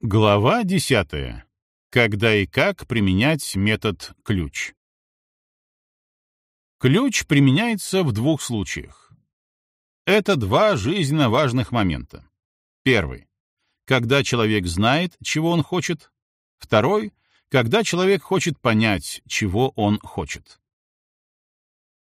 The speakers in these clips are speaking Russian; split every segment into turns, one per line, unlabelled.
Глава 10. Когда и как применять метод ключ. Ключ применяется в двух случаях. Это два жизненно важных момента. Первый. Когда человек знает, чего он хочет. Второй. Когда человек хочет понять, чего он хочет.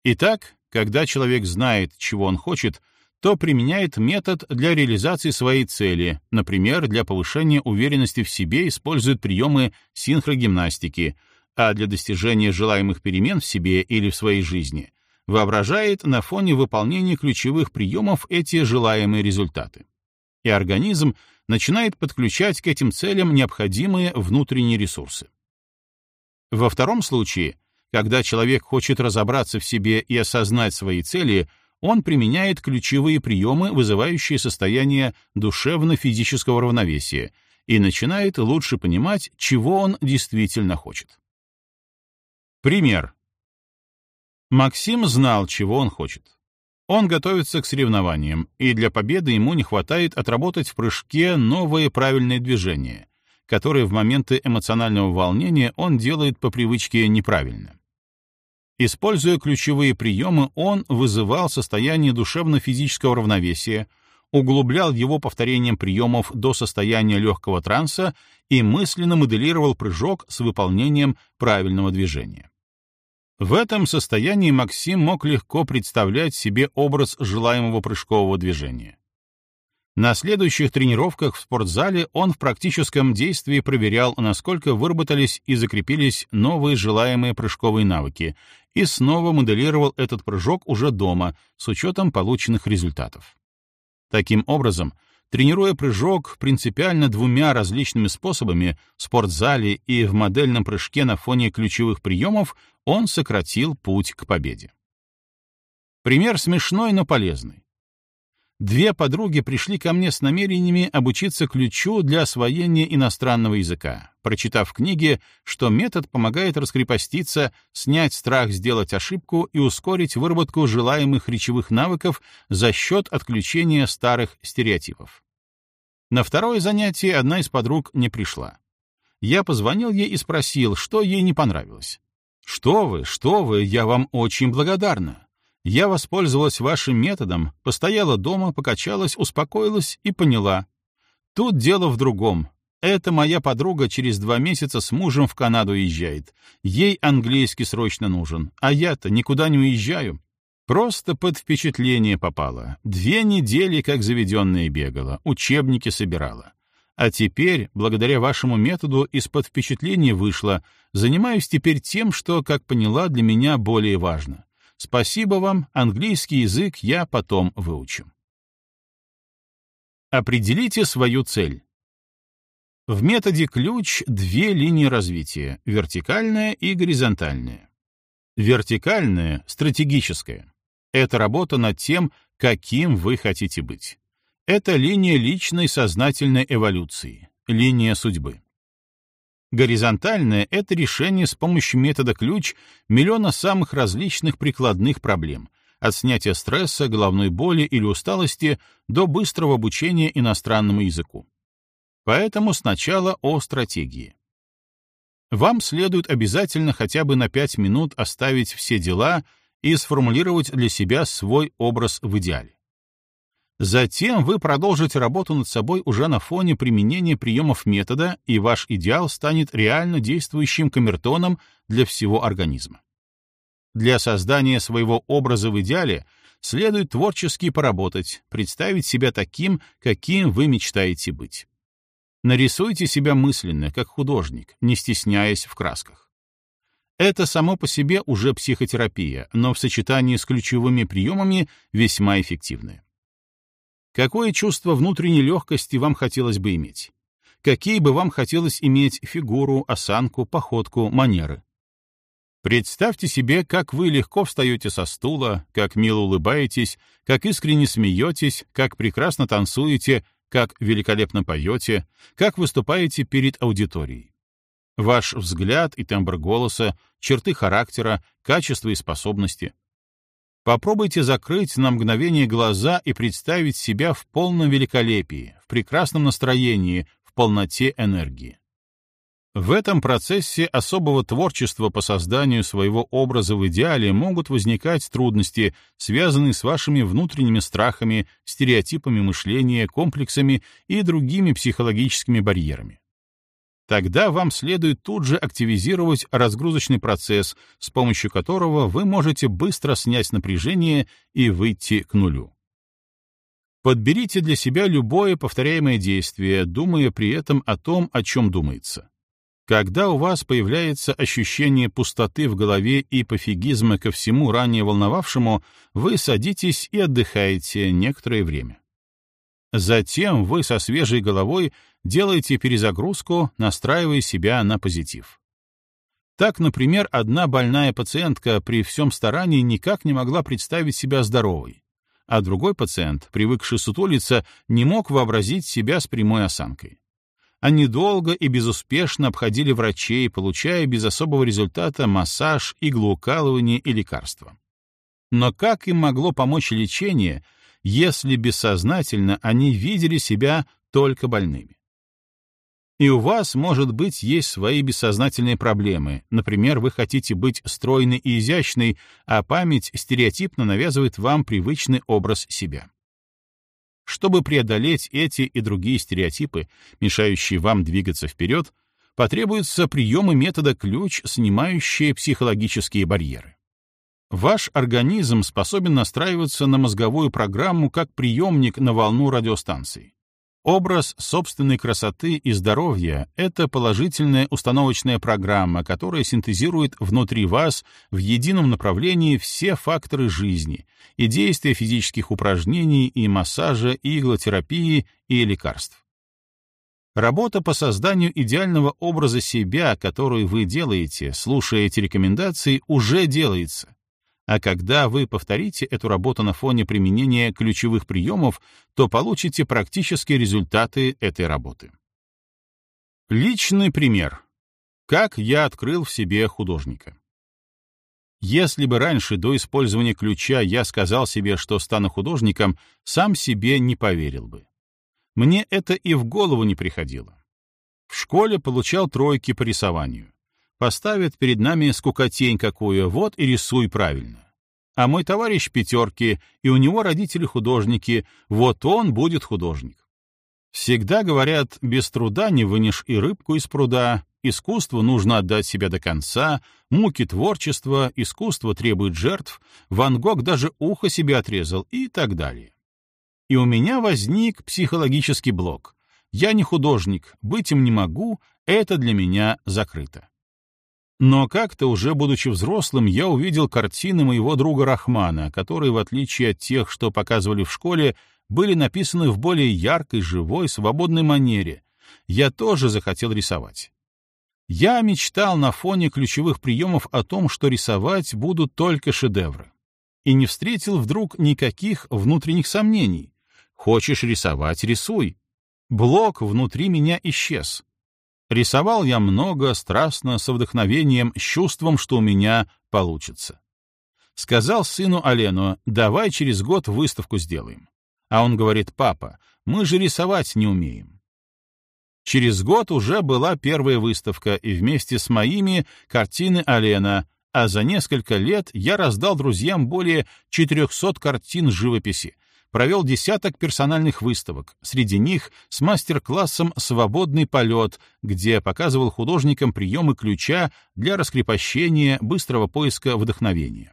Итак, когда человек знает, чего он хочет, то применяет метод для реализации своей цели, например, для повышения уверенности в себе использует приемы синхрогимнастики, а для достижения желаемых перемен в себе или в своей жизни воображает на фоне выполнения ключевых приемов эти желаемые результаты. И организм начинает подключать к этим целям необходимые внутренние ресурсы. Во втором случае, когда человек хочет разобраться в себе и осознать свои цели, он применяет ключевые приемы, вызывающие состояние душевно-физического равновесия, и начинает лучше понимать, чего он действительно хочет. Пример. Максим знал, чего он хочет. Он готовится к соревнованиям, и для победы ему не хватает отработать в прыжке новые правильные движения, которые в моменты эмоционального волнения он делает по привычке неправильно. Используя ключевые приемы, он вызывал состояние душевно-физического равновесия, углублял его повторением приемов до состояния легкого транса и мысленно моделировал прыжок с выполнением правильного движения. В этом состоянии Максим мог легко представлять себе образ желаемого прыжкового движения. На следующих тренировках в спортзале он в практическом действии проверял, насколько выработались и закрепились новые желаемые прыжковые навыки, и снова моделировал этот прыжок уже дома с учетом полученных результатов. Таким образом, тренируя прыжок принципиально двумя различными способами в спортзале и в модельном прыжке на фоне ключевых приемов, он сократил путь к победе. Пример смешной, но полезный. Две подруги пришли ко мне с намерениями обучиться ключу для освоения иностранного языка, прочитав в книге, что метод помогает раскрепоститься, снять страх сделать ошибку и ускорить выработку желаемых речевых навыков за счет отключения старых стереотипов. На второе занятие одна из подруг не пришла. Я позвонил ей и спросил, что ей не понравилось. «Что вы, что вы, я вам очень благодарна. Я воспользовалась вашим методом, постояла дома, покачалась, успокоилась и поняла. Тут дело в другом. Это моя подруга через два месяца с мужем в Канаду уезжает. Ей английский срочно нужен, а я-то никуда не уезжаю. Просто под впечатление попала. Две недели как заведенная бегала, учебники собирала. А теперь, благодаря вашему методу, из-под впечатления вышла. Занимаюсь теперь тем, что, как поняла, для меня более важно. Спасибо вам, английский язык я потом выучу. Определите свою цель. В методе ключ две линии развития — вертикальная и горизонтальная. Вертикальная — стратегическая. Это работа над тем, каким вы хотите быть. Это линия личной сознательной эволюции, линия судьбы. Горизонтальное — это решение с помощью метода ключ миллиона самых различных прикладных проблем, от снятия стресса, головной боли или усталости до быстрого обучения иностранному языку. Поэтому сначала о стратегии. Вам следует обязательно хотя бы на 5 минут оставить все дела и сформулировать для себя свой образ в идеале. Затем вы продолжите работу над собой уже на фоне применения приемов метода, и ваш идеал станет реально действующим камертоном для всего организма. Для создания своего образа в идеале следует творчески поработать, представить себя таким, каким вы мечтаете быть. Нарисуйте себя мысленно, как художник, не стесняясь в красках. Это само по себе уже психотерапия, но в сочетании с ключевыми приемами весьма эффективная. Какое чувство внутренней легкости вам хотелось бы иметь? Какие бы вам хотелось иметь фигуру, осанку, походку, манеры? Представьте себе, как вы легко встаете со стула, как мило улыбаетесь, как искренне смеетесь, как прекрасно танцуете, как великолепно поете, как выступаете перед аудиторией. Ваш взгляд и тембр голоса, черты характера, качества и способности — Попробуйте закрыть на мгновение глаза и представить себя в полном великолепии, в прекрасном настроении, в полноте энергии. В этом процессе особого творчества по созданию своего образа в идеале могут возникать трудности, связанные с вашими внутренними страхами, стереотипами мышления, комплексами и другими психологическими барьерами. Тогда вам следует тут же активизировать разгрузочный процесс, с помощью которого вы можете быстро снять напряжение и выйти к нулю. Подберите для себя любое повторяемое действие, думая при этом о том, о чем думается. Когда у вас появляется ощущение пустоты в голове и пофигизма ко всему ранее волновавшему, вы садитесь и отдыхаете некоторое время. Затем вы со свежей головой делаете перезагрузку, настраивая себя на позитив. Так, например, одна больная пациентка при всем старании никак не могла представить себя здоровой, а другой пациент, привыкший сутулиться, не мог вообразить себя с прямой осанкой. Они долго и безуспешно обходили врачей, получая без особого результата массаж, иглоукалывание и лекарства. Но как им могло помочь лечение, если бессознательно они видели себя только больными? И у вас, может быть, есть свои бессознательные проблемы. Например, вы хотите быть стройной и изящной, а память стереотипно навязывает вам привычный образ себя. Чтобы преодолеть эти и другие стереотипы, мешающие вам двигаться вперед, потребуются приемы метода ключ, снимающие психологические барьеры. Ваш организм способен настраиваться на мозговую программу как приемник на волну радиостанции. Образ собственной красоты и здоровья — это положительная установочная программа, которая синтезирует внутри вас в едином направлении все факторы жизни и действия физических упражнений и массажа, и иглотерапии и лекарств. Работа по созданию идеального образа себя, которую вы делаете, слушая эти рекомендации, уже делается, а когда вы повторите эту работу на фоне применения ключевых приемов, то получите практические результаты этой работы. Личный пример. Как я открыл в себе художника. Если бы раньше, до использования ключа, я сказал себе, что стану художником, сам себе не поверил бы. Мне это и в голову не приходило. В школе получал тройки по рисованию. Поставят перед нами скукотень какую, вот и рисуй правильно. А мой товарищ пятерки, и у него родители художники, вот он будет художник. Всегда говорят, без труда не вынешь и рыбку из пруда, искусству нужно отдать себя до конца, муки творчества, искусство требует жертв, Ван Гог даже ухо себе отрезал и так далее. И у меня возник психологический блок. Я не художник, быть им не могу, это для меня закрыто. Но как-то уже будучи взрослым, я увидел картины моего друга Рахмана, которые, в отличие от тех, что показывали в школе, были написаны в более яркой, живой, свободной манере. Я тоже захотел рисовать. Я мечтал на фоне ключевых приемов о том, что рисовать будут только шедевры. И не встретил вдруг никаких внутренних сомнений. Хочешь рисовать — рисуй. Блок внутри меня исчез. Рисовал я много, страстно, с вдохновением, с чувством, что у меня получится. Сказал сыну Алену, давай через год выставку сделаем. А он говорит, папа, мы же рисовать не умеем. Через год уже была первая выставка, и вместе с моими картины Алена, а за несколько лет я раздал друзьям более 400 картин живописи, провел десяток персональных выставок, среди них с мастер-классом «Свободный полет», где показывал художникам приемы ключа для раскрепощения, быстрого поиска вдохновения.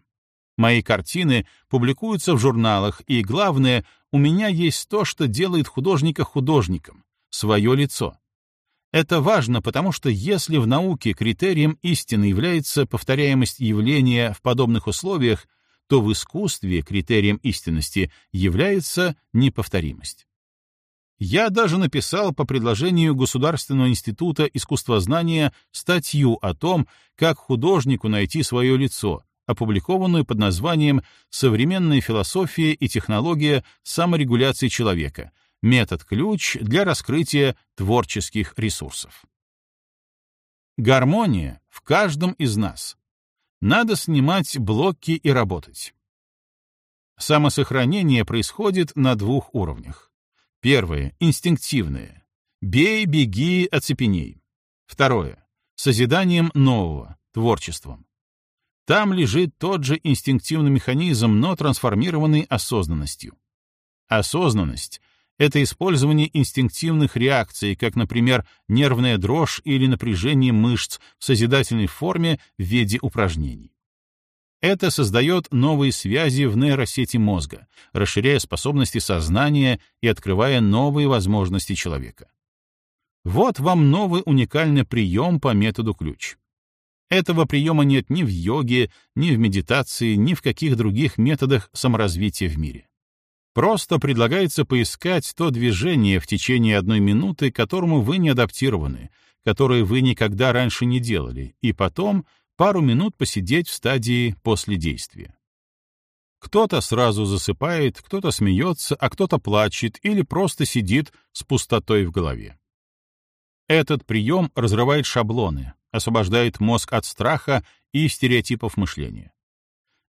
Мои картины публикуются в журналах, и главное, у меня есть то, что делает художника художником — свое лицо. Это важно, потому что если в науке критерием истины является повторяемость явления в подобных условиях, то в искусстве критерием истинности является неповторимость. Я даже написал по предложению Государственного института искусствознания статью о том, как художнику найти свое лицо, опубликованную под названием «Современная философия и технология саморегуляции человека. Метод-ключ для раскрытия творческих ресурсов». Гармония в каждом из нас, надо снимать блоки и работать. Самосохранение происходит на двух уровнях. Первое — инстинктивное. Бей, беги, оцепеней. Второе. Созиданием нового, творчеством. Там лежит тот же инстинктивный механизм, но трансформированный осознанностью. Осознанность — это использование инстинктивных реакций, как, например, нервная дрожь или напряжение мышц в созидательной форме в виде упражнений. Это создает новые связи в нейросети мозга, расширяя способности сознания и открывая новые возможности человека. Вот вам новый уникальный прием по методу ключ. Этого приема нет ни в йоге, ни в медитации, ни в каких других методах саморазвития в мире. Просто предлагается поискать то движение в течение одной минуты, которому вы не адаптированы, которое вы никогда раньше не делали, и потом пару минут посидеть в стадии после действия. Кто-то сразу засыпает, кто-то смеется, а кто-то плачет или просто сидит с пустотой в голове. Этот прием разрывает шаблоны, освобождает мозг от страха и стереотипов мышления.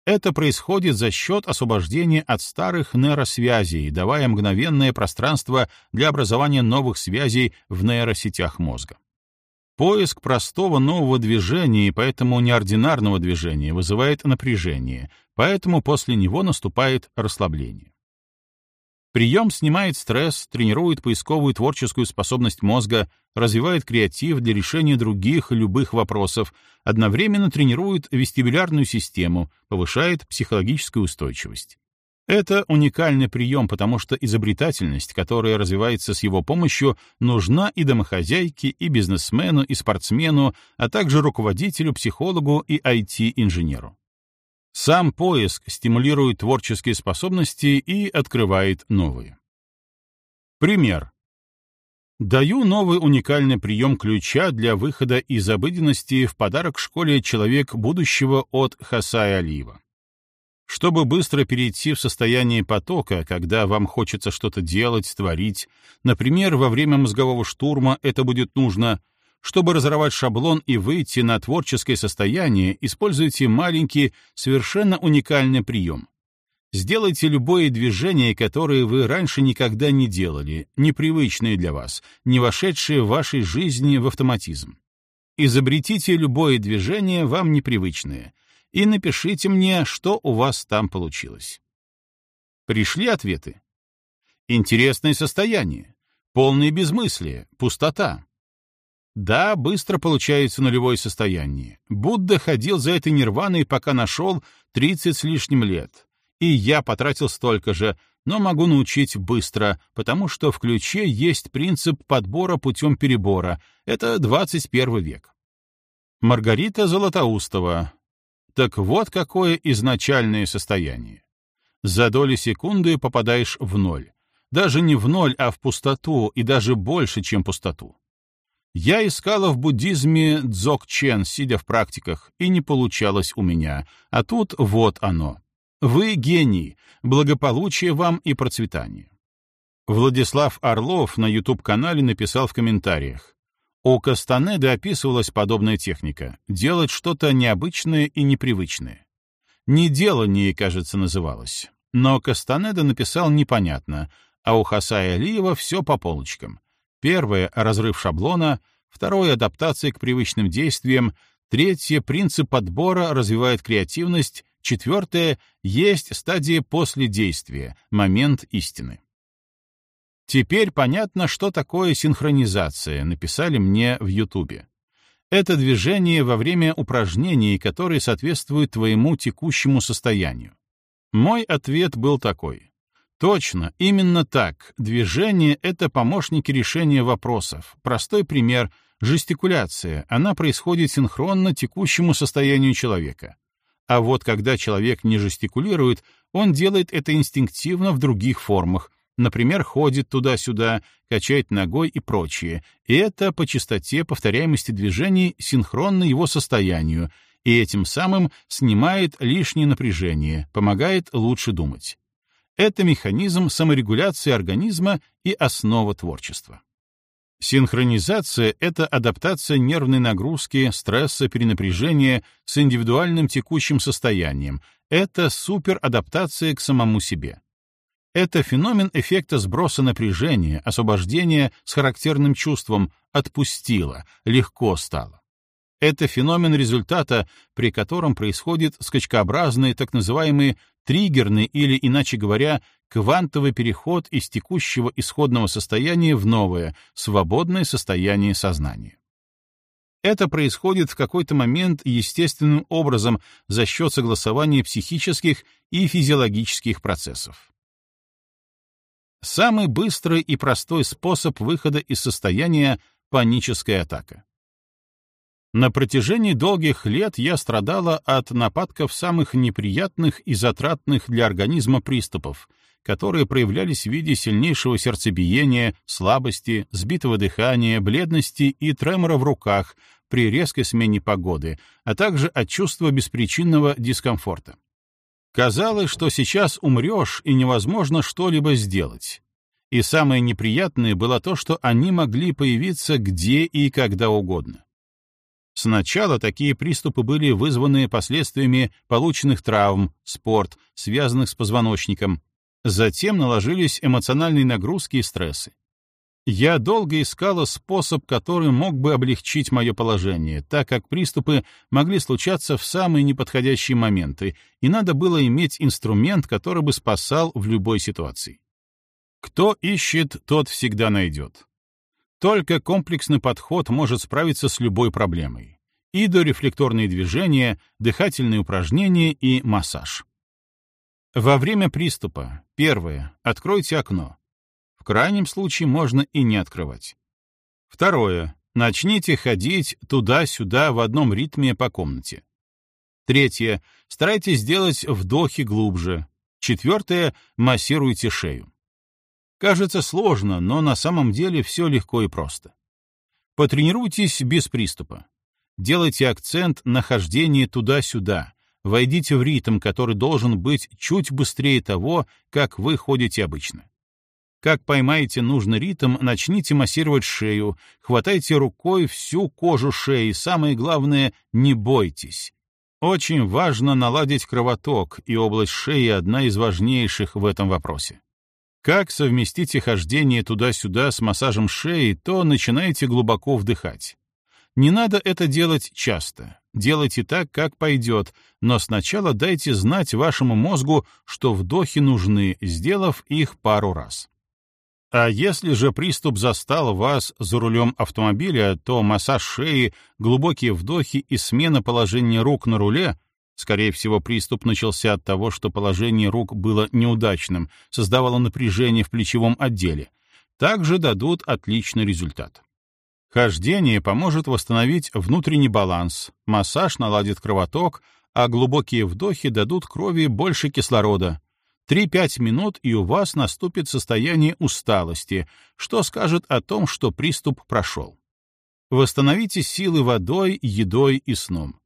Это происходит за счет освобождения от старых нейросвязей, давая мгновенное пространство для образования новых связей в нейросетях мозга. Поиск простого нового движения и поэтому неординарного движения вызывает напряжение, поэтому после него наступает расслабление. Прием снимает стресс, тренирует поисковую творческую способность мозга, развивает креатив для решения других любых вопросов, одновременно тренирует вестибулярную систему, повышает психологическую устойчивость. Это уникальный прием, потому что изобретательность, которая развивается с его помощью, нужна и домохозяйке, и бизнесмену, и спортсмену, а также руководителю, психологу и IT-инженеру. Сам поиск стимулирует творческие способности и открывает новые. Пример. Даю новый уникальный прием ключа для выхода из обыденности в подарок школе «Человек будущего» от Хасая Алиева. Чтобы быстро перейти в состояние потока, когда вам хочется что-то делать, творить, например, во время мозгового штурма это будет нужно, чтобы разорвать шаблон и выйти на творческое состояние, используйте маленький, совершенно уникальный прием. Сделайте любое движение, которое вы раньше никогда не делали, непривычное для вас, не вошедшее в вашей жизни в автоматизм. Изобретите любое движение вам непривычное, и напишите мне, что у вас там получилось. Пришли ответы. Интересное состояние, полное безмыслие, пустота. Да, быстро получается нулевое состояние. Будда ходил за этой нирваной, пока нашел 30 с лишним лет. И я потратил столько же, но могу научить быстро, потому что в ключе есть принцип подбора путем перебора. Это 21 век. Маргарита Золотоустова, так вот какое изначальное состояние. За доли секунды попадаешь в ноль. Даже не в ноль, а в пустоту, и даже больше, чем пустоту. Я искала в буддизме дзокчен, сидя в практиках, и не получалось у меня, а тут вот оно. Вы гений, благополучие вам и процветание. Владислав Орлов на YouTube-канале написал в комментариях. У Кастанеды описывалась подобная техника — делать что-то необычное и непривычное. «Неделание», кажется, называлось. Но Кастанеда написал непонятно, а у Хасая Алиева все по полочкам. Первое — разрыв шаблона, второе — адаптация к привычным действиям, третье — принцип подбора развивает креативность, четвертое — есть стадия после действия, момент истины. Теперь понятно, что такое синхронизация, написали мне в Ютубе. Это движение во время упражнений, которые соответствуют твоему текущему состоянию. Мой ответ был такой. Точно, именно так. Движение — это помощники решения вопросов. Простой пример — жестикуляция. Она происходит синхронно текущему состоянию человека. А вот когда человек не жестикулирует, он делает это инстинктивно в других формах, Например, ходит туда-сюда, качает ногой и прочее. И это по частоте повторяемости движений синхронно его состоянию, и этим самым снимает лишнее напряжение, помогает лучше думать. Это механизм саморегуляции организма и основа творчества. Синхронизация — это адаптация нервной нагрузки, стресса, перенапряжения с индивидуальным текущим состоянием. Это суперадаптация к самому себе. Это феномен эффекта сброса напряжения, освобождения с характерным чувством «отпустило», «легко стало». Это феномен результата, при котором происходит скачкообразный так называемый триггерный или, иначе говоря, квантовый переход из текущего исходного состояния в новое, свободное состояние сознания. Это происходит в какой-то момент естественным образом за счет согласования психических и физиологических процессов. Самый быстрый и простой способ выхода из состояния — паническая атака. На протяжении долгих лет я страдала от нападков самых неприятных и затратных для организма приступов, которые проявлялись в виде сильнейшего сердцебиения, слабости, сбитого дыхания, бледности и тремора в руках при резкой смене погоды, а также от чувства беспричинного дискомфорта. Казалось, что сейчас умрешь и невозможно что-либо сделать. И самое неприятное было то, что они могли появиться где и когда угодно. Сначала такие приступы были вызваны последствиями полученных травм, спорт, связанных с позвоночником. Затем наложились эмоциональные нагрузки и стрессы. Я долго искала способ, который мог бы облегчить мое положение, так как приступы могли случаться в самые неподходящие моменты, и надо было иметь инструмент, который бы спасал в любой ситуации. Кто ищет, тот всегда найдет. Только комплексный подход может справиться с любой проблемой. И дорефлекторные движения, дыхательные упражнения и массаж. Во время приступа, первое, откройте окно. В крайнем случае можно и не открывать. Второе. Начните ходить туда-сюда в одном ритме по комнате. Третье. Старайтесь сделать вдохи глубже. Четвертое. Массируйте шею. Кажется сложно, но на самом деле все легко и просто. Потренируйтесь без приступа. Делайте акцент на хождении туда-сюда. Войдите в ритм, который должен быть чуть быстрее того, как вы ходите обычно. Как поймаете нужный ритм, начните массировать шею, хватайте рукой всю кожу шеи, самое главное — не бойтесь. Очень важно наладить кровоток, и область шеи одна из важнейших в этом вопросе. Как совместите хождение туда-сюда с массажем шеи, то начинайте глубоко вдыхать. Не надо это делать часто. Делайте так, как пойдет, но сначала дайте знать вашему мозгу, что вдохи нужны, сделав их пару раз. А если же приступ застал вас за рулем автомобиля, то массаж шеи, глубокие вдохи и смена положения рук на руле Скорее всего, приступ начался от того, что положение рук было неудачным, создавало напряжение в плечевом отделе. Также дадут отличный результат. Хождение поможет восстановить внутренний баланс, массаж наладит кровоток, а глубокие вдохи дадут крови больше кислорода, 3-5 минут, и у вас наступит состояние усталости, что скажет о том, что приступ прошел. Восстановите силы водой, едой и сном.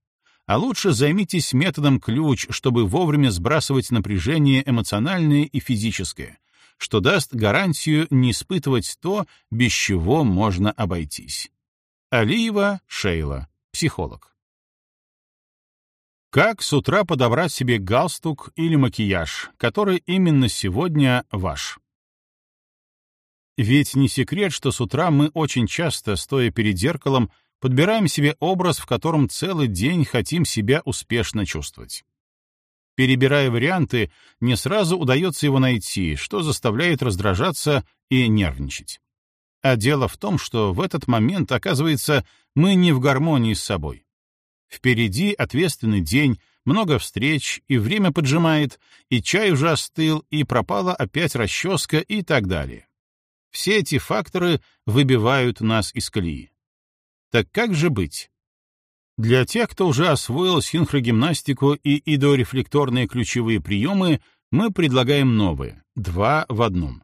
А лучше займитесь методом ключ, чтобы вовремя сбрасывать напряжение эмоциональное и физическое, что даст гарантию не испытывать то, без чего можно обойтись. Алиева Шейла, психолог. Как с утра подобрать себе галстук или макияж, который именно сегодня ваш? Ведь не секрет, что с утра мы очень часто, стоя перед зеркалом, подбираем себе образ, в котором целый день хотим себя успешно чувствовать. Перебирая варианты, не сразу удается его найти, что заставляет раздражаться и нервничать. А дело в том, что в этот момент, оказывается, мы не в гармонии с собой. Впереди ответственный день, много встреч, и время поджимает, и чай уже остыл, и пропала опять расческа и так далее. Все эти факторы выбивают нас из колеи. Так как же быть? Для тех, кто уже освоил синхрогимнастику и идорефлекторные ключевые приемы, мы предлагаем новые, два в одном.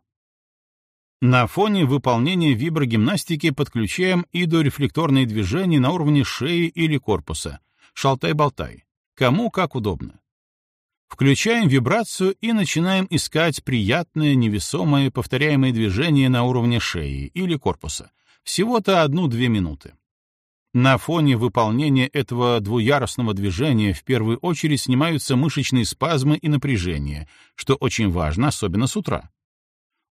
На фоне выполнения виброгимнастики подключаем идорефлекторные движения на уровне шеи или корпуса. Шалтай-болтай. Кому как удобно. Включаем вибрацию и начинаем искать приятное, невесомое, повторяемое движение на уровне шеи или корпуса. Всего-то одну-две минуты. На фоне выполнения этого двуярусного движения в первую очередь снимаются мышечные спазмы и напряжение, что очень важно, особенно с утра.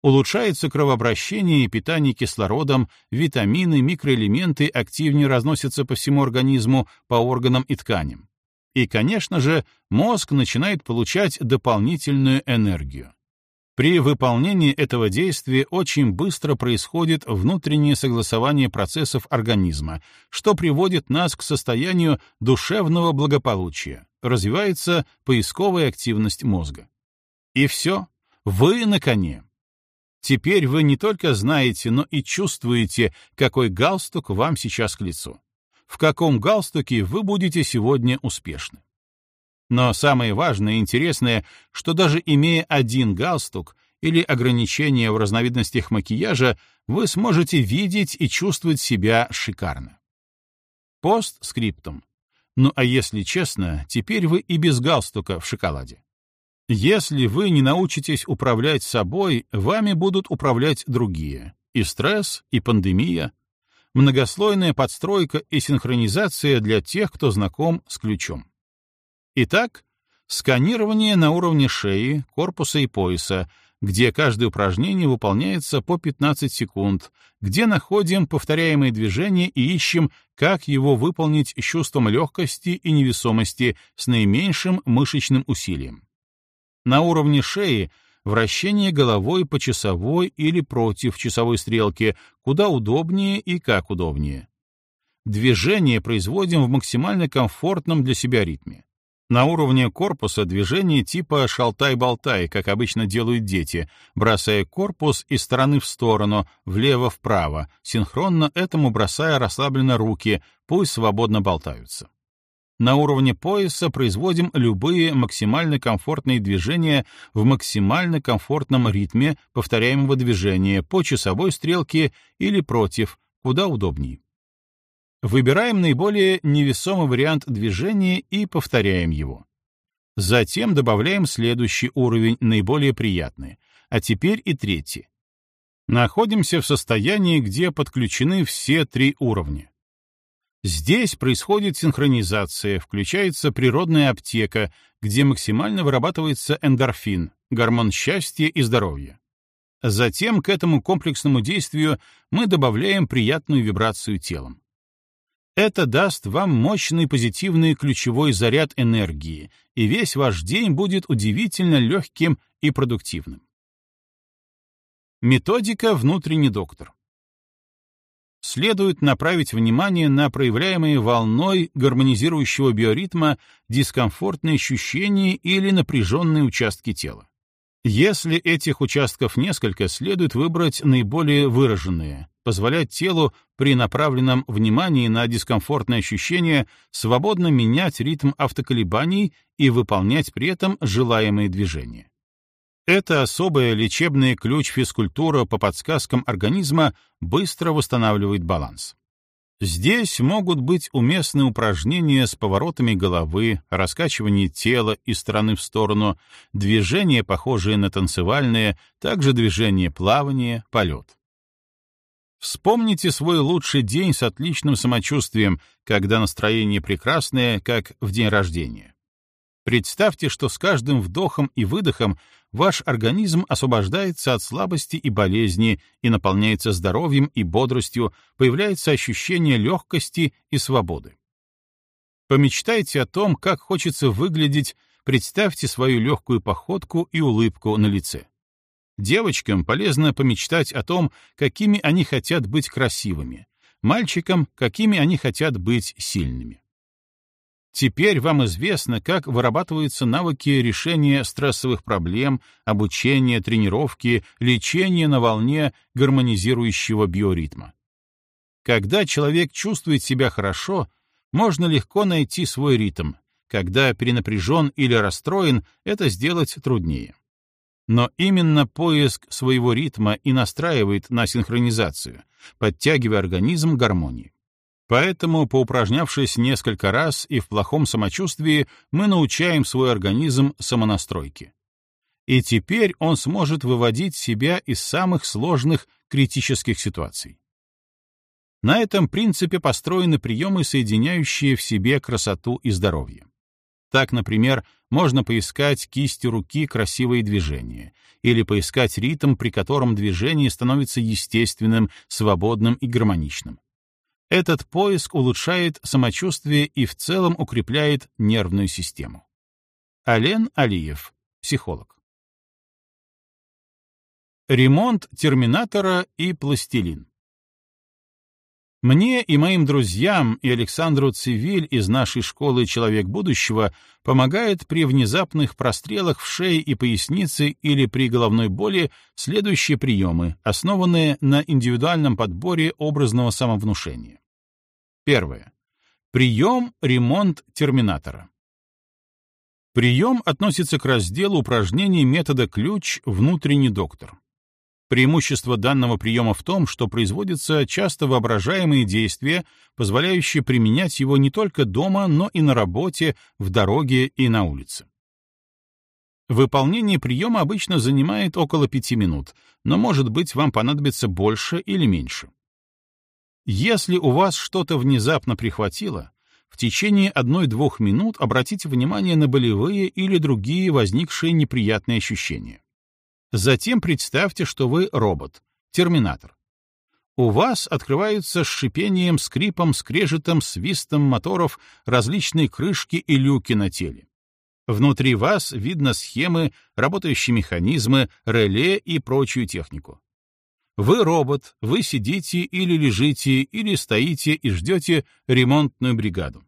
Улучшается кровообращение и питание кислородом, витамины, микроэлементы активнее разносятся по всему организму, по органам и тканям. И, конечно же, мозг начинает получать дополнительную энергию. При выполнении этого действия очень быстро происходит внутреннее согласование процессов организма, что приводит нас к состоянию душевного благополучия, развивается поисковая активность мозга. И все, вы на коне. Теперь вы не только знаете, но и чувствуете, какой галстук вам сейчас к лицу. В каком галстуке вы будете сегодня успешны. Но самое важное и интересное, что даже имея один галстук или ограничения в разновидностях макияжа, вы сможете видеть и чувствовать себя шикарно. Постскриптум. Ну а если честно, теперь вы и без галстука в шоколаде. Если вы не научитесь управлять собой, вами будут управлять другие. И стресс, и пандемия. Многослойная подстройка и синхронизация для тех, кто знаком с ключом. Итак, сканирование на уровне шеи, корпуса и пояса, где каждое упражнение выполняется по 15 секунд, где находим повторяемые движения и ищем, как его выполнить с чувством легкости и невесомости с наименьшим мышечным усилием. На уровне шеи вращение головой по часовой или против часовой стрелки, куда удобнее и как удобнее. Движение производим в максимально комфортном для себя ритме. На уровне корпуса движение типа «шалтай-болтай», как обычно делают дети, бросая корпус из стороны в сторону, влево-вправо, синхронно этому бросая расслабленно руки, пусть свободно болтаются. На уровне пояса производим любые максимально комфортные движения в максимально комфортном ритме повторяемого движения по часовой стрелке или против, куда удобнее. Выбираем наиболее невесомый вариант движения и повторяем его. Затем добавляем следующий уровень, наиболее приятный, а теперь и третий. Находимся в состоянии, где подключены все три уровня. Здесь происходит синхронизация, включается природная аптека, где максимально вырабатывается эндорфин, гормон счастья и здоровья. Затем к этому комплексному действию мы добавляем приятную вибрацию телом. Это даст вам мощный позитивный ключевой заряд энергии, и весь ваш день будет удивительно легким и продуктивным. Методика «Внутренний доктор». Следует направить внимание на проявляемые волной гармонизирующего биоритма дискомфортные ощущения или напряженные участки тела. Если этих участков несколько, следует выбрать наиболее выраженные, позволять телу при направленном внимании на дискомфортные ощущения свободно менять ритм автоколебаний и выполнять при этом желаемые движения. Это особая лечебный ключ физкультура по подсказкам организма быстро восстанавливает баланс. Здесь могут быть уместны упражнения с поворотами головы, раскачивание тела из стороны в сторону, движения, похожие на танцевальные, также движение плавания, полет. Вспомните свой лучший день с отличным самочувствием, когда настроение прекрасное, как в день рождения. Представьте, что с каждым вдохом и выдохом ваш организм освобождается от слабости и болезни и наполняется здоровьем и бодростью, появляется ощущение легкости и свободы. Помечтайте о том, как хочется выглядеть, представьте свою легкую походку и улыбку на лице. Девочкам полезно помечтать о том, какими они хотят быть красивыми, мальчикам, какими они хотят быть сильными. Теперь вам известно, как вырабатываются навыки решения стрессовых проблем, обучения, тренировки, лечения на волне гармонизирующего биоритма. Когда человек чувствует себя хорошо, можно легко найти свой ритм. Когда перенапряжен или расстроен, это сделать труднее. Но именно поиск своего ритма и настраивает на синхронизацию, подтягивая организм к гармонии. Поэтому, поупражнявшись несколько раз и в плохом самочувствии, мы научаем свой организм самонастройке. И теперь он сможет выводить себя из самых сложных критических ситуаций. На этом принципе построены приемы, соединяющие в себе красоту и здоровье. Так, например, можно поискать кистью руки красивые движения, или поискать ритм, при котором движение становится естественным, свободным и гармоничным. Этот поиск улучшает самочувствие и в целом укрепляет нервную систему. Ален Алиев, психолог. Ремонт терминатора и пластилин. Мне и моим друзьям, и Александру Цивиль из нашей школы «Человек будущего» помогает при внезапных прострелах в шее и пояснице или при головной боли следующие приемы, основанные на индивидуальном подборе образного самовнушения. Первое. Прием «Ремонт терминатора». Прием относится к разделу упражнений метода «Ключ. Внутренний доктор». Преимущество данного приема в том, что производятся часто воображаемые действия, позволяющие применять его не только дома, но и на работе, в дороге и на улице. Выполнение приема обычно занимает около пяти минут, но, может быть, вам понадобится больше или меньше. Если у вас что-то внезапно прихватило, в течение одной-двух минут обратите внимание на болевые или другие возникшие неприятные ощущения. Затем представьте, что вы робот, терминатор. У вас открываются с шипением, скрипом, скрежетом, свистом моторов различные крышки и люки на теле. Внутри вас видно схемы, работающие механизмы, реле и прочую технику. Вы робот, вы сидите или лежите, или стоите и ждете ремонтную бригаду.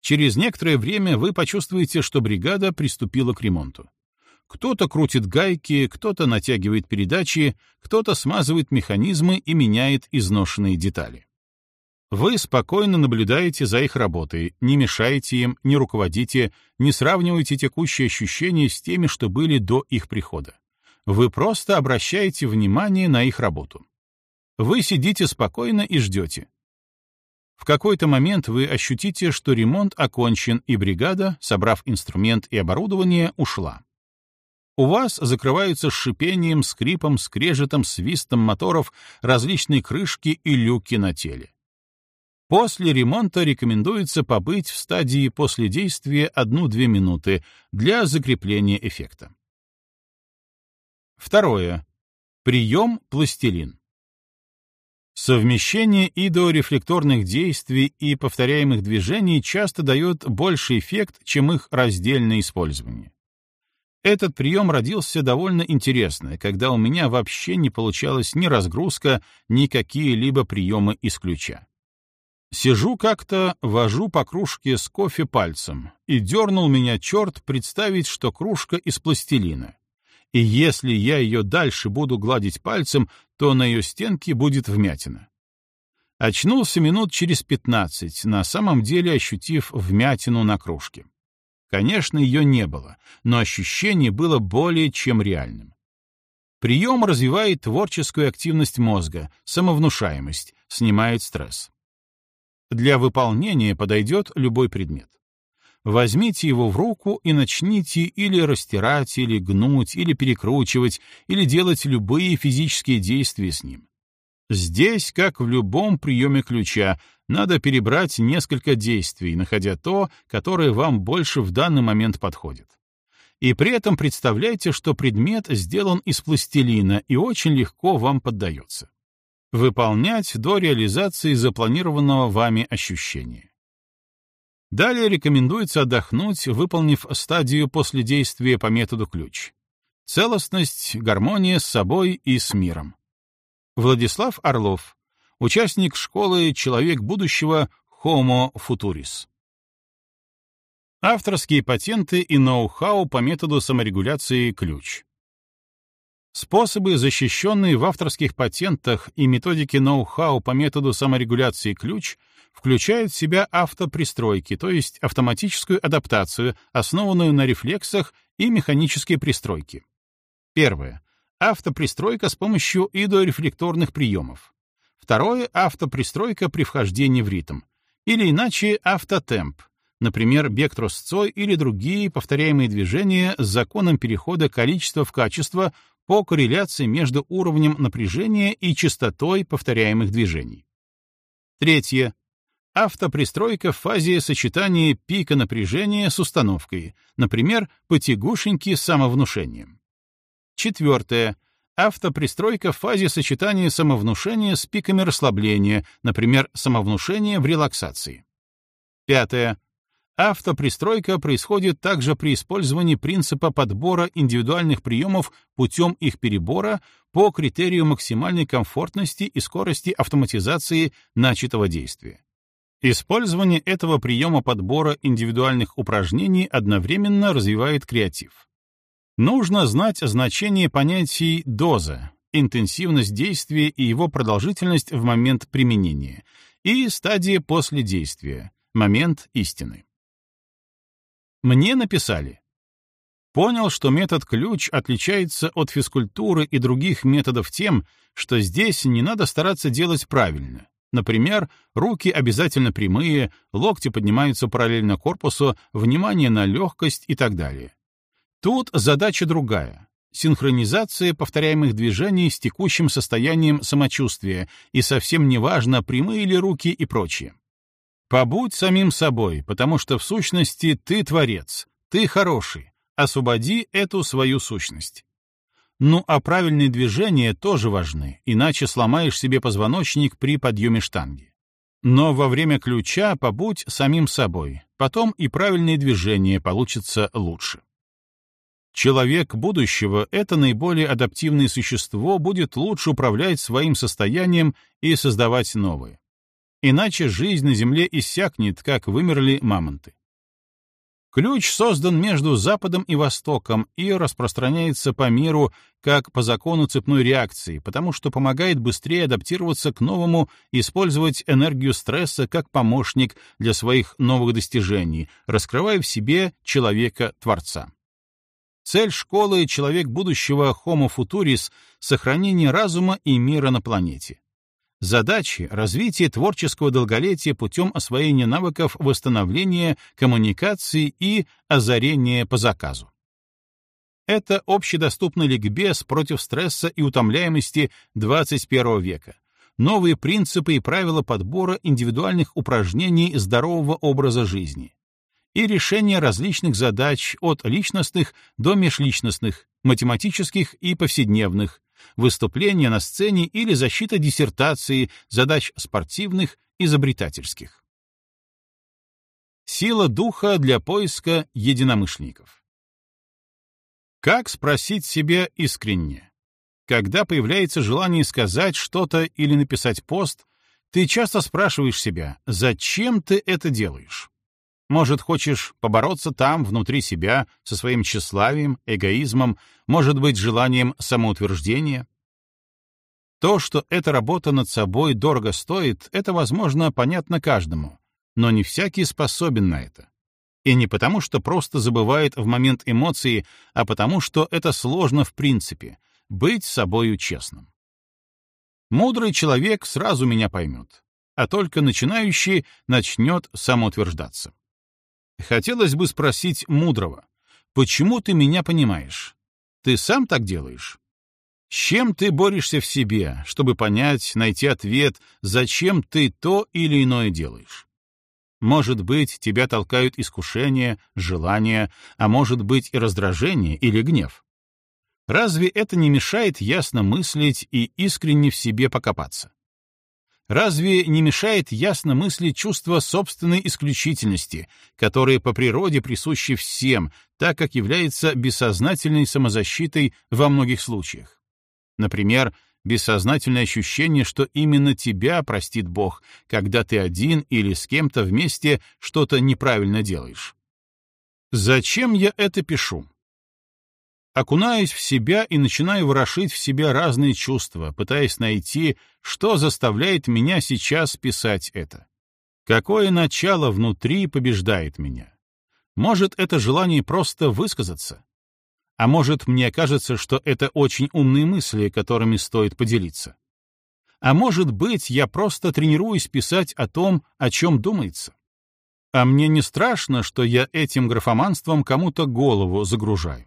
Через некоторое время вы почувствуете, что бригада приступила к ремонту. Кто-то крутит гайки, кто-то натягивает передачи, кто-то смазывает механизмы и меняет изношенные детали. Вы спокойно наблюдаете за их работой, не мешаете им, не руководите, не сравниваете текущие ощущения с теми, что были до их прихода. Вы просто обращаете внимание на их работу. Вы сидите спокойно и ждете. В какой-то момент вы ощутите, что ремонт окончен, и бригада, собрав инструмент и оборудование, ушла. У вас закрываются шипением, скрипом, скрежетом, свистом моторов различные крышки и люки на теле. После ремонта рекомендуется побыть в стадии после действия 1-2 минуты для закрепления эффекта. Второе. Прием пластилин. Совмещение идорефлекторных действий и повторяемых движений часто дает больший эффект, чем их раздельное использование. Этот прием родился довольно интересно, когда у меня вообще не получалась ни разгрузка, ни какие-либо приемы из ключа. Сижу как-то, вожу по кружке с кофе пальцем, и дернул меня черт представить, что кружка из пластилина. И если я ее дальше буду гладить пальцем, то на ее стенке будет вмятина. Очнулся минут через пятнадцать, на самом деле ощутив вмятину на кружке. Конечно, ее не было, но ощущение было более чем реальным. Прием развивает творческую активность мозга, самовнушаемость, снимает стресс. Для выполнения подойдет любой предмет. Возьмите его в руку и начните или растирать, или гнуть, или перекручивать, или делать любые физические действия с ним. Здесь, как в любом приеме ключа, надо перебрать несколько действий, находя то, которое вам больше в данный момент подходит. И при этом представляйте, что предмет сделан из пластилина и очень легко вам поддается. Выполнять до реализации запланированного вами ощущения. Далее рекомендуется отдохнуть, выполнив стадию после действия по методу ключ. Целостность, гармония с собой и с миром. Владислав Орлов, участник школы «Человек будущего» Homo Futuris. Авторские патенты и ноу-хау по методу саморегуляции ключ. Способы, защищенные в авторских патентах и методике ноу-хау по методу саморегуляции ключ, включают в себя автопристройки, то есть автоматическую адаптацию, основанную на рефлексах и механические пристройки. Первое автопристройка с помощью идорефлекторных приемов. Второе — автопристройка при вхождении в ритм. Или иначе автотемп, например, бег трусцой или другие повторяемые движения с законом перехода количества в качество по корреляции между уровнем напряжения и частотой повторяемых движений. Третье. Автопристройка в фазе сочетания пика напряжения с установкой, например, потягушеньки с самовнушением. Четвертое. Автопристройка в фазе сочетания самовнушения с пиками расслабления, например, самовнушение в релаксации. Пятое. Автопристройка происходит также при использовании принципа подбора индивидуальных приемов путем их перебора по критерию максимальной комфортности и скорости автоматизации начатого действия. Использование этого приема подбора индивидуальных упражнений одновременно развивает креатив. Нужно знать значение понятий «доза», интенсивность действия и его продолжительность в момент применения, и стадия после действия, момент истины. Мне написали. Понял, что метод ключ отличается от физкультуры и других методов тем, что здесь не надо стараться делать правильно, Например, руки обязательно прямые, локти поднимаются параллельно корпусу, внимание на легкость и так далее. Тут задача другая — синхронизация повторяемых движений с текущим состоянием самочувствия, и совсем не важно, прямые ли руки и прочее. Побудь самим собой, потому что в сущности ты творец, ты хороший, освободи эту свою сущность. Ну а правильные движения тоже важны, иначе сломаешь себе позвоночник при подъеме штанги. Но во время ключа побудь самим собой, потом и правильные движения получатся лучше. Человек будущего — это наиболее адаптивное существо, будет лучше управлять своим состоянием и создавать новые. Иначе жизнь на Земле иссякнет, как вымерли мамонты. Ключ создан между Западом и Востоком и распространяется по миру как по закону цепной реакции, потому что помогает быстрее адаптироваться к новому использовать энергию стресса как помощник для своих новых достижений, раскрывая в себе человека-творца. Цель школы «Человек будущего» Homo Futuris — сохранение разума и мира на планете. Задачи — развитие творческого долголетия путем освоения навыков восстановления, коммуникации и озарения по заказу. Это общедоступный ликбез против стресса и утомляемости 21 века, новые принципы и правила подбора индивидуальных упражнений здорового образа жизни и решение различных задач от личностных до межличностных, математических и повседневных, выступления на сцене или защита диссертации, задач спортивных, изобретательских. Сила духа для поиска единомышленников. Как спросить себя искренне? Когда появляется желание сказать что-то или написать пост, ты часто спрашиваешь себя, зачем ты это делаешь? Может, хочешь побороться там, внутри себя, со своим тщеславием, эгоизмом, может быть, желанием самоутверждения? То, что эта работа над собой дорого стоит, это, возможно, понятно каждому, но не всякий способен на это. И не потому, что просто забывает в момент эмоции, а потому, что это сложно в принципе — быть собою честным. Мудрый человек сразу меня поймет, а только начинающий начнет самоутверждаться. Хотелось бы спросить мудрого, почему ты меня понимаешь? Ты сам так делаешь? С чем ты борешься в себе, чтобы понять, найти ответ, зачем ты то или иное делаешь? Может быть, тебя толкают искушения, желания, а может быть и раздражение или гнев. Разве это не мешает ясно мыслить и искренне в себе покопаться? Разве не мешает ясно мыслить чувство собственной исключительности, которое по природе присуще всем, так как является бессознательной самозащитой во многих случаях? Например, бессознательное ощущение, что именно тебя простит Бог, когда ты один или с кем-то вместе что-то неправильно делаешь. Зачем я это пишу? Окунаюсь в себя и начинаю ворошить в себе разные чувства, пытаясь найти, что заставляет меня сейчас писать это. Какое начало внутри побеждает меня? Может, это желание просто высказаться? А может, мне кажется, что это очень умные мысли, которыми стоит поделиться? А может быть, я просто тренируюсь писать о том, о чем думается? А мне не страшно, что я этим графоманством кому-то голову загружаю.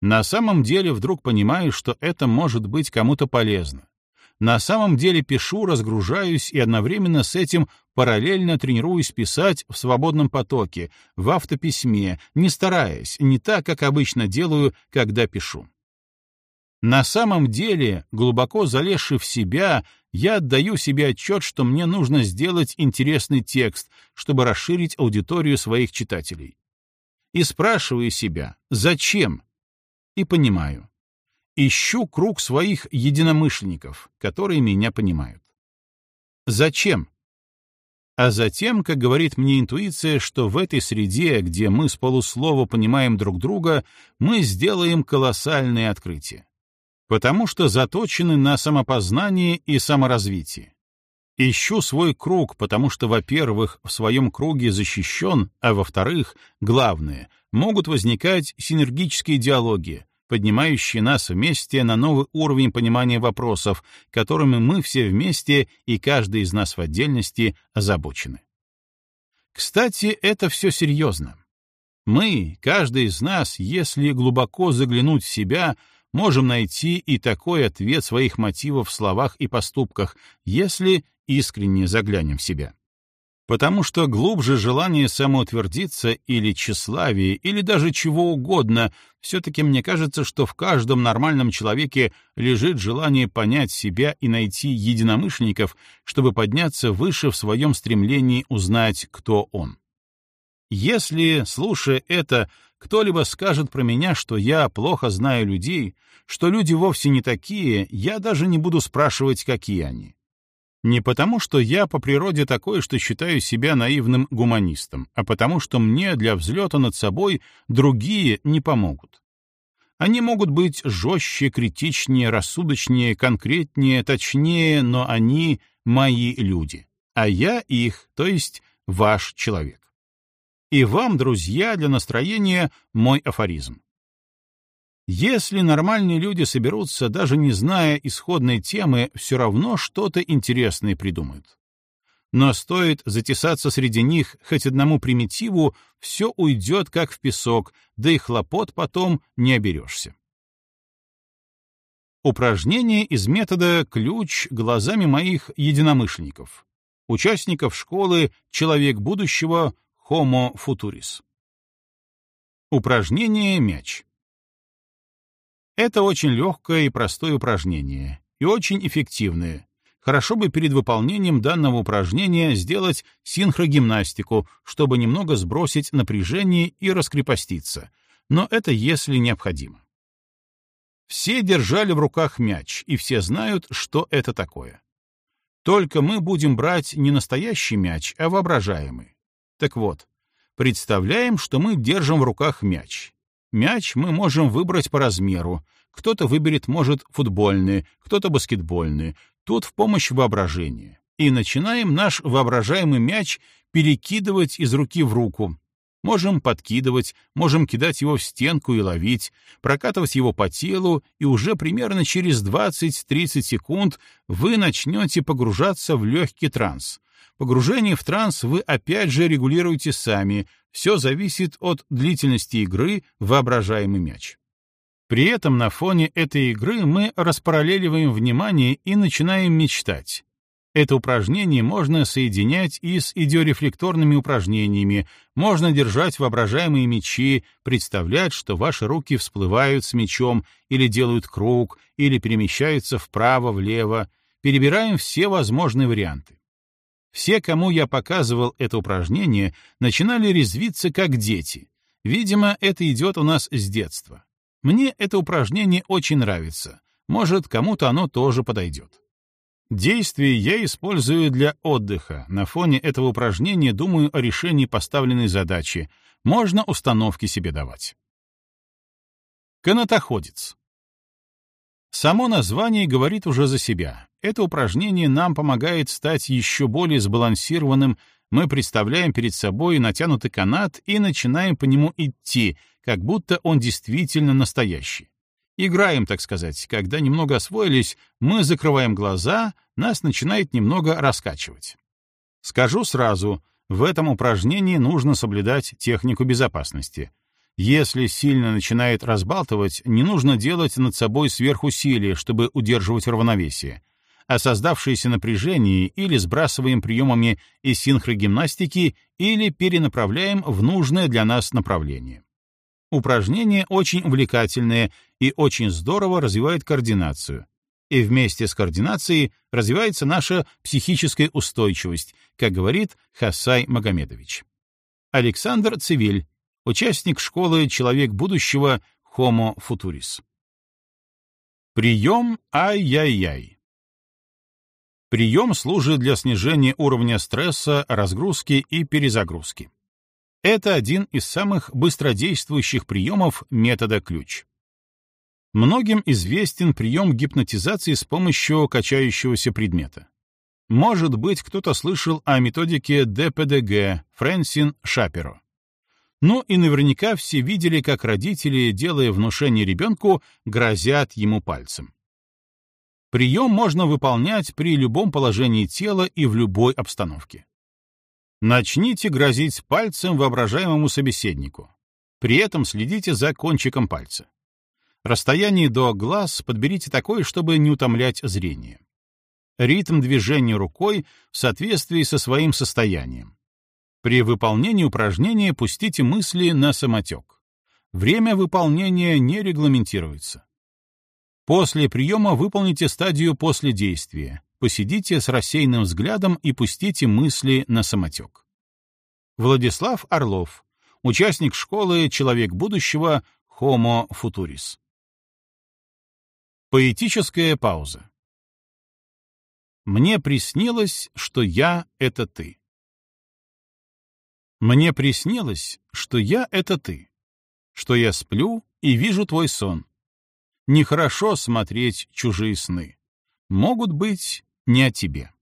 На самом деле вдруг понимаю, что это может быть кому-то полезно. На самом деле пишу, разгружаюсь и одновременно с этим параллельно тренируюсь писать в свободном потоке, в автописьме, не стараясь, не так, как обычно делаю, когда пишу. На самом деле, глубоко залезши в себя, я отдаю себе отчет, что мне нужно сделать интересный текст, чтобы расширить аудиторию своих читателей. И спрашиваю себя, зачем? И понимаю. Ищу круг своих единомышленников, которые меня понимают. Зачем? А затем, как говорит мне интуиция, что в этой среде, где мы с полуслова понимаем друг друга, мы сделаем колоссальное открытие потому что заточены на самопознание и саморазвитие. Ищу свой круг, потому что, во-первых, в своем круге защищен, а во-вторых, главное, могут возникать синергические диалоги, поднимающие нас вместе на новый уровень понимания вопросов, которыми мы все вместе и каждый из нас в отдельности озабочены. Кстати, это все серьезно. Мы, каждый из нас, если глубоко заглянуть в себя, можем найти и такой ответ своих мотивов в словах и поступках, если искренне заглянем в себя. Потому что глубже желание самоутвердиться или тщеславие, или даже чего угодно, все-таки мне кажется, что в каждом нормальном человеке лежит желание понять себя и найти единомышленников, чтобы подняться выше в своем стремлении узнать, кто он. Если, слушая это, кто-либо скажет про меня, что я плохо знаю людей, что люди вовсе не такие, я даже не буду спрашивать, какие они. Не потому, что я по природе такой, что считаю себя наивным гуманистом, а потому, что мне для взлета над собой другие не помогут. Они могут быть жестче, критичнее, рассудочнее, конкретнее, точнее, но они — мои люди, а я их, то есть ваш человек. И вам, друзья, для настроения мой афоризм. Если нормальные люди соберутся, даже не зная исходной темы, все равно что-то интересное придумают. Но стоит затесаться среди них хоть одному примитиву, все уйдет как в песок, да и хлопот потом не оберешься. Упражнение из метода «Ключ» глазами моих единомышленников, участников школы «Человек будущего» Homo futuris. Упражнение «Мяч». Это очень легкое и простое упражнение, и очень эффективное. Хорошо бы перед выполнением данного упражнения сделать синхрогимнастику, чтобы немного сбросить напряжение и раскрепоститься, но это если необходимо. Все держали в руках мяч, и все знают, что это такое. Только мы будем брать не настоящий мяч, а воображаемый. Так вот, представляем, что мы держим в руках мяч. Мяч мы можем выбрать по размеру. Кто-то выберет, может, футбольный, кто-то баскетбольный. Тут в помощь воображения. И начинаем наш воображаемый мяч перекидывать из руки в руку. Можем подкидывать, можем кидать его в стенку и ловить, прокатывать его по телу, и уже примерно через 20-30 секунд вы начнете погружаться в легкий транс, Погружение в транс вы опять же регулируете сами, все зависит от длительности игры воображаемый мяч. При этом на фоне этой игры мы распараллеливаем внимание и начинаем мечтать. Это упражнение можно соединять и с идиорефлекторными упражнениями, можно держать воображаемые мячи, представлять, что ваши руки всплывают с мячом или делают круг, или перемещаются вправо-влево, перебираем все возможные варианты. Все, кому я показывал это упражнение, начинали резвиться как дети. Видимо, это идет у нас с детства. Мне это упражнение очень нравится. Может, кому-то оно тоже подойдет. Действие я использую для отдыха. На фоне этого упражнения думаю о решении поставленной задачи. Можно установки себе давать. Канатоходец. Само название говорит уже за себя. Это упражнение нам помогает стать еще более сбалансированным, мы представляем перед собой натянутый канат и начинаем по нему идти, как будто он действительно настоящий. Играем, так сказать. Когда немного освоились, мы закрываем глаза, нас начинает немного раскачивать. Скажу сразу, в этом упражнении нужно соблюдать технику безопасности. Если сильно начинает разбалтывать, не нужно делать над собой сверхусилие, чтобы удерживать равновесие а создавшееся напряжение или сбрасываем приемами из синхрогимнастики или перенаправляем в нужное для нас направление. Упражнение очень увлекательное и очень здорово развивает координацию. И вместе с координацией развивается наша психическая устойчивость, как говорит Хасай Магомедович. Александр Цивиль, участник школы «Человек будущего» Homo Futuris. Прием ай-яй-яй. Прием служит для снижения уровня стресса, разгрузки и перезагрузки. Это один из самых быстродействующих приемов метода ключ. Многим известен прием гипнотизации с помощью качающегося предмета. Может быть, кто-то слышал о методике ДПДГ Фрэнсин Шаперо. Ну и наверняка все видели, как родители, делая внушение ребенку, грозят ему пальцем. Прием можно выполнять при любом положении тела и в любой обстановке. Начните грозить пальцем воображаемому собеседнику. При этом следите за кончиком пальца. Расстояние до глаз подберите такое, чтобы не утомлять зрение. Ритм движения рукой в соответствии со своим состоянием. При выполнении упражнения пустите мысли на самотек. Время выполнения не регламентируется. После приема выполните стадию после действия. Посидите с рассеянным взглядом и пустите мысли на самотек. Владислав Орлов, участник школы «Человек будущего» Homo Futuris. Поэтическая пауза. Мне приснилось, что я — это ты. Мне приснилось, что я — это ты, что я сплю и вижу твой сон, Нехорошо смотреть чужие сны. Могут быть не о тебе.